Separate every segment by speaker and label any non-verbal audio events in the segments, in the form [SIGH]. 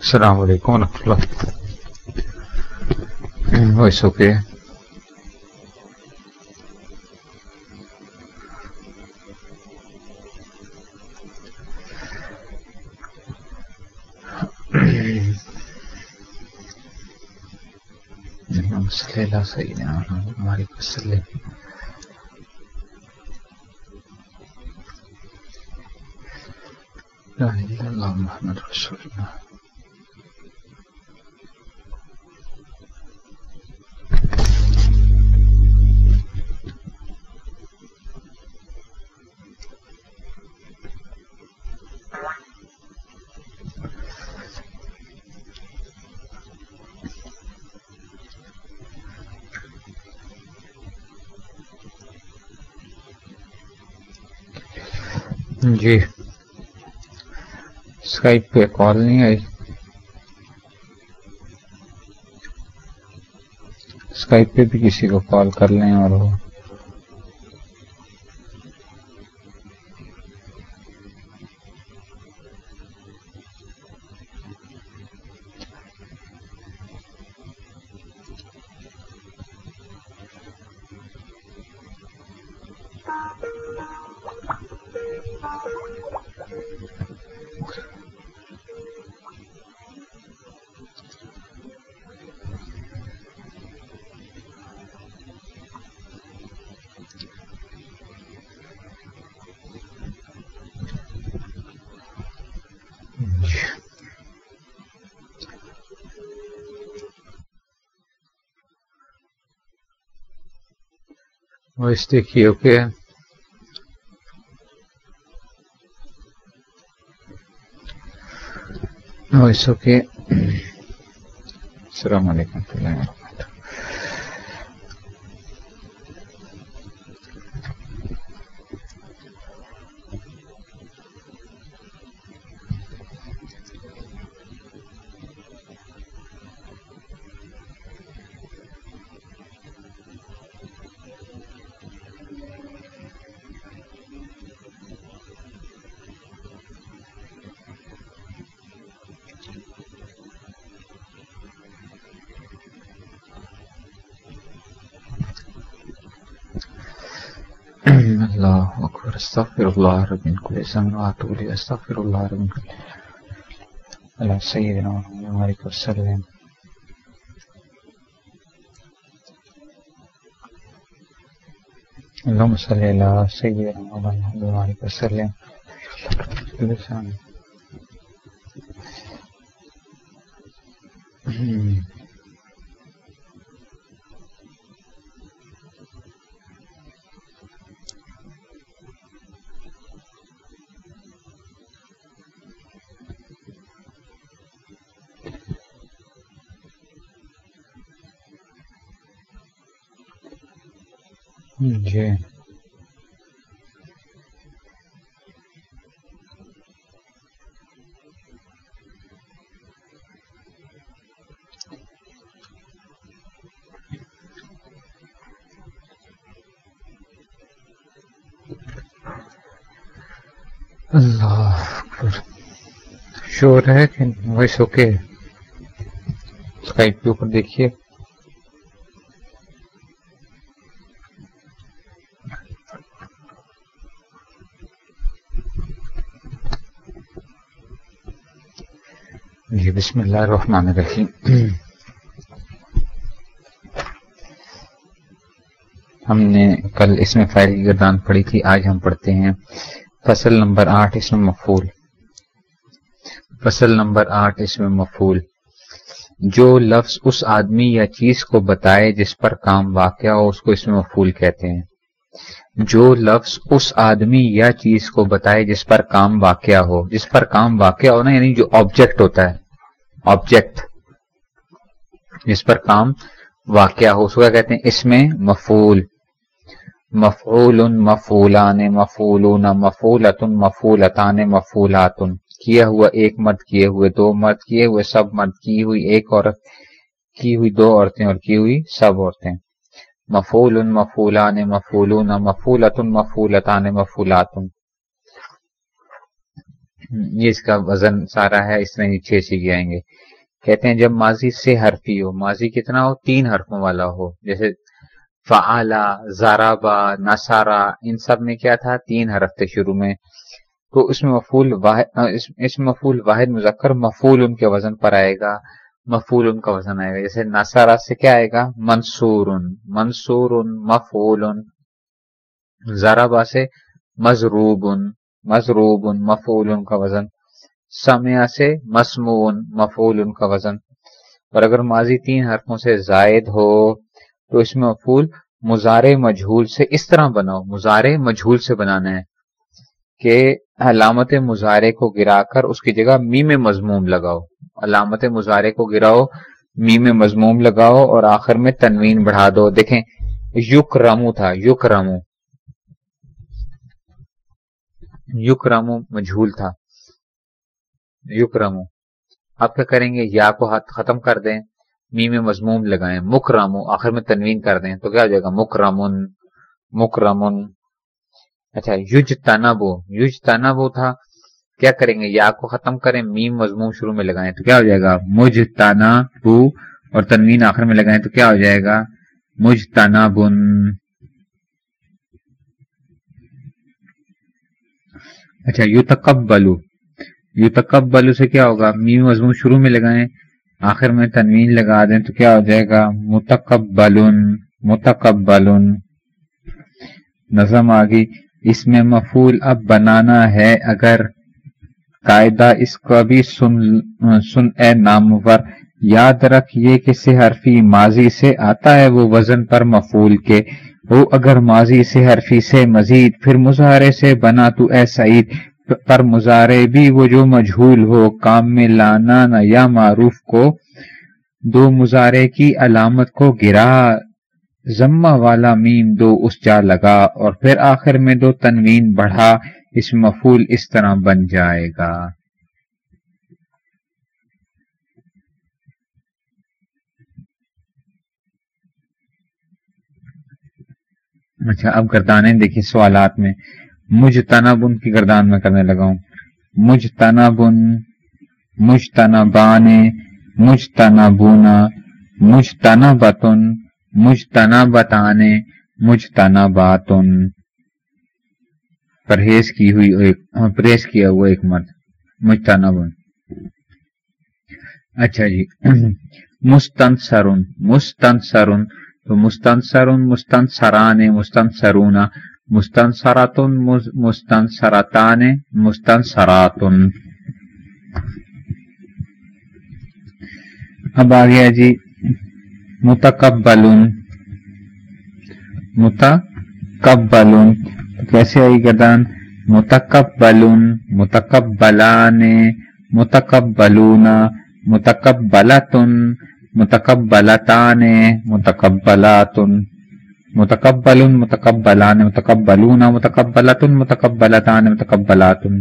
Speaker 1: السلام علیکم ورحمۃ اللہ وائس [CLEARS THROAT] اوکے صلی اللہ سیدنا ہماری وسلم لا الہ الا اللہ محمد رسول اللہ جی۔ اسکائپ پہ کال نہیں آئی۔ اسکائپ پہ بھی کسی کو کال کر لیں اور وہ۔ وائس دیکھیے اوکے وائس اوکے السلام علیکم اللہ اکبر استغفر اللہ رب من کل ذنب واتوب الیہ استغفر اللہ رب من کل اللہ سیدنا محمد علیہ وسلم. اللهم صل على سيدنا محمد وعلى وسلم. لسان جی۔ اللہ شور ہے کہ وائس اوکے۔ اسکائپ کے اوپر دیکھیے۔ جی بسم اللہ الرحمن الرحیم۔ ہم نے کل اس میں فائل کی گردان پڑھی تھی، آج ہم پڑھتے ہیں فصل نمبر آٹھ، اس میں مفول فصل نمبر آٹھ، اس میں مفول جو لفظ اس آدمی یا چیز کو بتائے جس پر کام واقع ہو، اس کو اس میں مفول کہتے ہیں۔ جو لفظ اس آدمی یا چیز کو بتائے جس پر کام واقع ہو، جس پر کام واقع ہو نا یعنی جو آبجیکٹ ہوتا ہے۔ آبجیکٹ جس پر کام واقع ہو اس کو کیا کہتے ہیں اس میں مفول مفول مفولان مفولون مفولتن مفولتان مفولات کیا ہوا ایک مرد کیے ہوئے دو مرد کیے ہوئے سب مرد کی ہوئی ایک عورت، کی ہوئی دو عورتیں اور کی ہوئی سب عورتیں. مفول مفولان مفولون مفولتن مفولتان مفولات یہ اس کا وزن سارا ہے، اس طرح چھ سیکھ آئیں گے کہتے ہیں جب ماضی سے حرفی ہو، ماضی کتنا ہو؟ تین حرفوں والا ہو۔ جیسے فعلا زارابا ناسارا ان سب میں کیا تھا؟ تین حرف تھے شروع میں۔ تو اس میں مفول واحد، اس میں مفول واحد مذکر مفول ان کے وزن پر آئے گا مفول ان کا وزن آئے گا۔ جیسے ناسارا سے کیا آئے گا؟ منصور منصور مفول زارابا سے مضروب مضروب مفول ان کا وزن سمیا سے مسمون مفول ان کا وزن اور اگر ماضی تین حرفوں سے زائد ہو، تو اس میں مفول مزارے مجھول سے اس طرح بناؤ مزارے مجھول سے بنانا ہے کہ علامت مظاہرے کو گرا کر اس کی جگہ میم مضموم لگاؤ۔ علامت مظاہرے کو گراؤ، میم مضموم لگاؤ اور آخر میں تنوین بڑھا دو۔ دیکھیں یوک رامو تھا یوک رامو یوک رامو مجھول تھا۔ یوک رامو اب کیا کریں گے؟ یا کو ختم کر دیں، میم مضموم لگائیں۔ مک رامو آخر میں تنوین کر دیں تو کیا ہو جائے گا؟ مک رامن مک رامن اچھا یوج تانابو یوج تانابو تھا۔ کیا کریں گے؟ یا کو ختم کریں، میم مضموم شروع میں لگائیں تو کیا ہو جائے گا؟ مجھ تانا بو اور تنوین آخر میں لگائیں تو کیا ہو جائے گا؟ مجھ تانا بن اچھا یو تکب بلو یو تکب بلو سے کیا ہوگا؟ میم مضموم شروع میں لگائیں، آخر میں تنوین لگا دیں تو کیا ہو جائے گا؟ متکب بلون متکب نظم آگی، اس میں مفول اب بنانا ہے، اگر قاعدہ اس کا بھی سن سن اے نامور، یاد رکھ یہ کسی حرفی ماضی سے آتا ہے وہ وزن پر مفول کے وہ اگر ماضی سے حرفی سے مزید، پھر مظاہرے سے بنا تو اے سعید، پر مظاہرے بھی وہ جو مجھول ہو، کام میں لانا نہ یا معروف کو، دو مظاہرے کی علامت کو گرا۔ ضمہ والا میم دو اس جا لگا، اور پھر آخر میں دو تنوین بڑھا۔ اس مفول اس طرح بن جائے گا۔ اچھا اب گردانے دیکھیے سوالات میں۔ مجھ تنا بن کی گردان میں کرنے لگا ہوں۔ مجھ تنا بن مجھ تنا بانے مجھ تنا بونا مجھ تنا بتن مجتنا بتانے مجتنا باتن پرہیز کی ہوئی ایک ہاں، پرہیز کیا ہوا ایک مرد۔ مجتنا بن اچھا جی۔ [CLEARS THROAT] مستن سرون مستن سرون تو مستن سرون مستن سرانے مستن سرونا مستن سراتن مستن سراتن اب آ گیا جی متقبلن متقبلن کیسے آئی گردان؟ متقبلن متقبلان، متقبلون، متقبلتن متقبلتان، متقبلاتن متقبل متقبلان، متقبلون، متقبلتن، متقبلتان، متقبلاتن.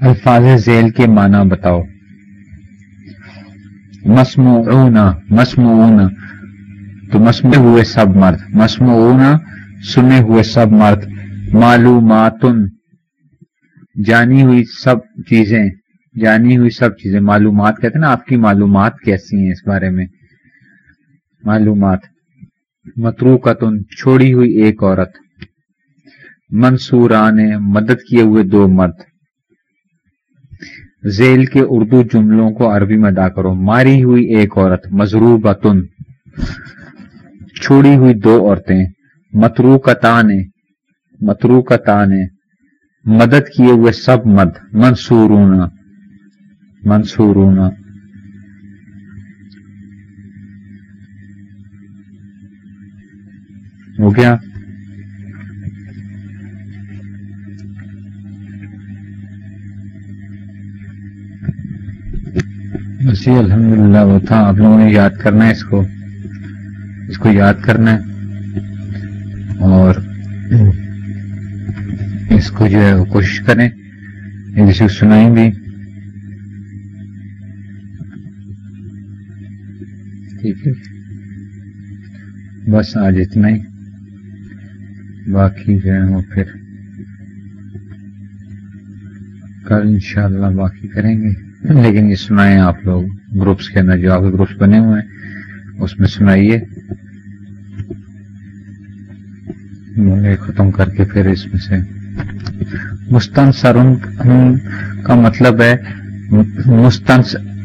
Speaker 1: الفاظ ذیل کے معنی بتاؤ. مسمعون مسمعون تو مسمع ہوئے سب مرد مسمعون سنے ہوئے سب مرد معلومات جانی ہوئی سب چیزیں، جانی ہوئی سب چیزیں۔ معلومات کہتے ہیں نا، آپ کی معلومات کیسی ہیں اس بارے میں؟ معلومات۔ متروکتن، چھوڑی ہوئی ایک عورت۔ منصوران، مدد کیے ہوئے دو مرد۔ ذیل کے اردو جملوں کو عربی میں ادا کرو۔ ماری ہوئی ایک عورت مضرو بتن چھوڑی ہوئی دو عورتیں مترو کتانے مترو کتانے مدد کیے ہوئے سب مد، منصورون منصورون۔ ہو گیا؟ جی الحمد للہ وہ تھا، آپ لوگوں نے یاد کرنا ہے اس کو۔ اس کو یاد کرنا ہے اور اس کو جو ہے وہ کوشش کریں ایک کو سنائیں بھی۔ ٹھیک ہے۔ بس آج اتنا ہی۔ باقی جو ہے وہ پھر کل انشاءاللہ باقی کریں گے۔ لیکن یہ سنائیں آپ لوگ، گروپس کے اندر جو آپ کے گروپس بنے ہوئے ہیں۔ اس میں سنائیے۔ ختم کر کے پھر اس میں سے۔ مستنصر کا مطلب ہے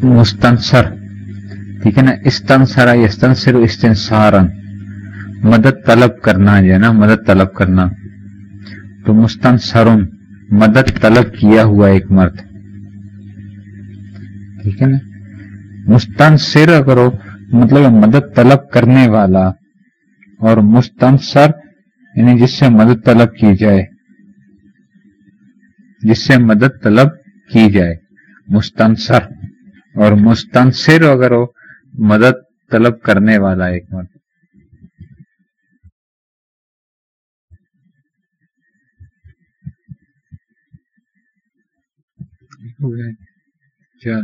Speaker 1: مستنصر۔ ٹھیک ہے نا؟ استنسرا استنسر استنسارن مدد طلب کرنا جو ہے نا، مدد طلب کرنا۔ تو مستنصرن، مدد طلب کیا ہوا ایک مرد۔ ٹھیک ہے نا؟ مستنصر اگر مطلب مدد طلب کرنے والا اور مستنصر یعنی جس سے مدد طلب کی جائے۔ جس سے مدد طلب کی جائے۔ مستنصر۔ اور مستنصر اگر ہو، مدد طلب کرنے والا ایک مرد۔ چلیں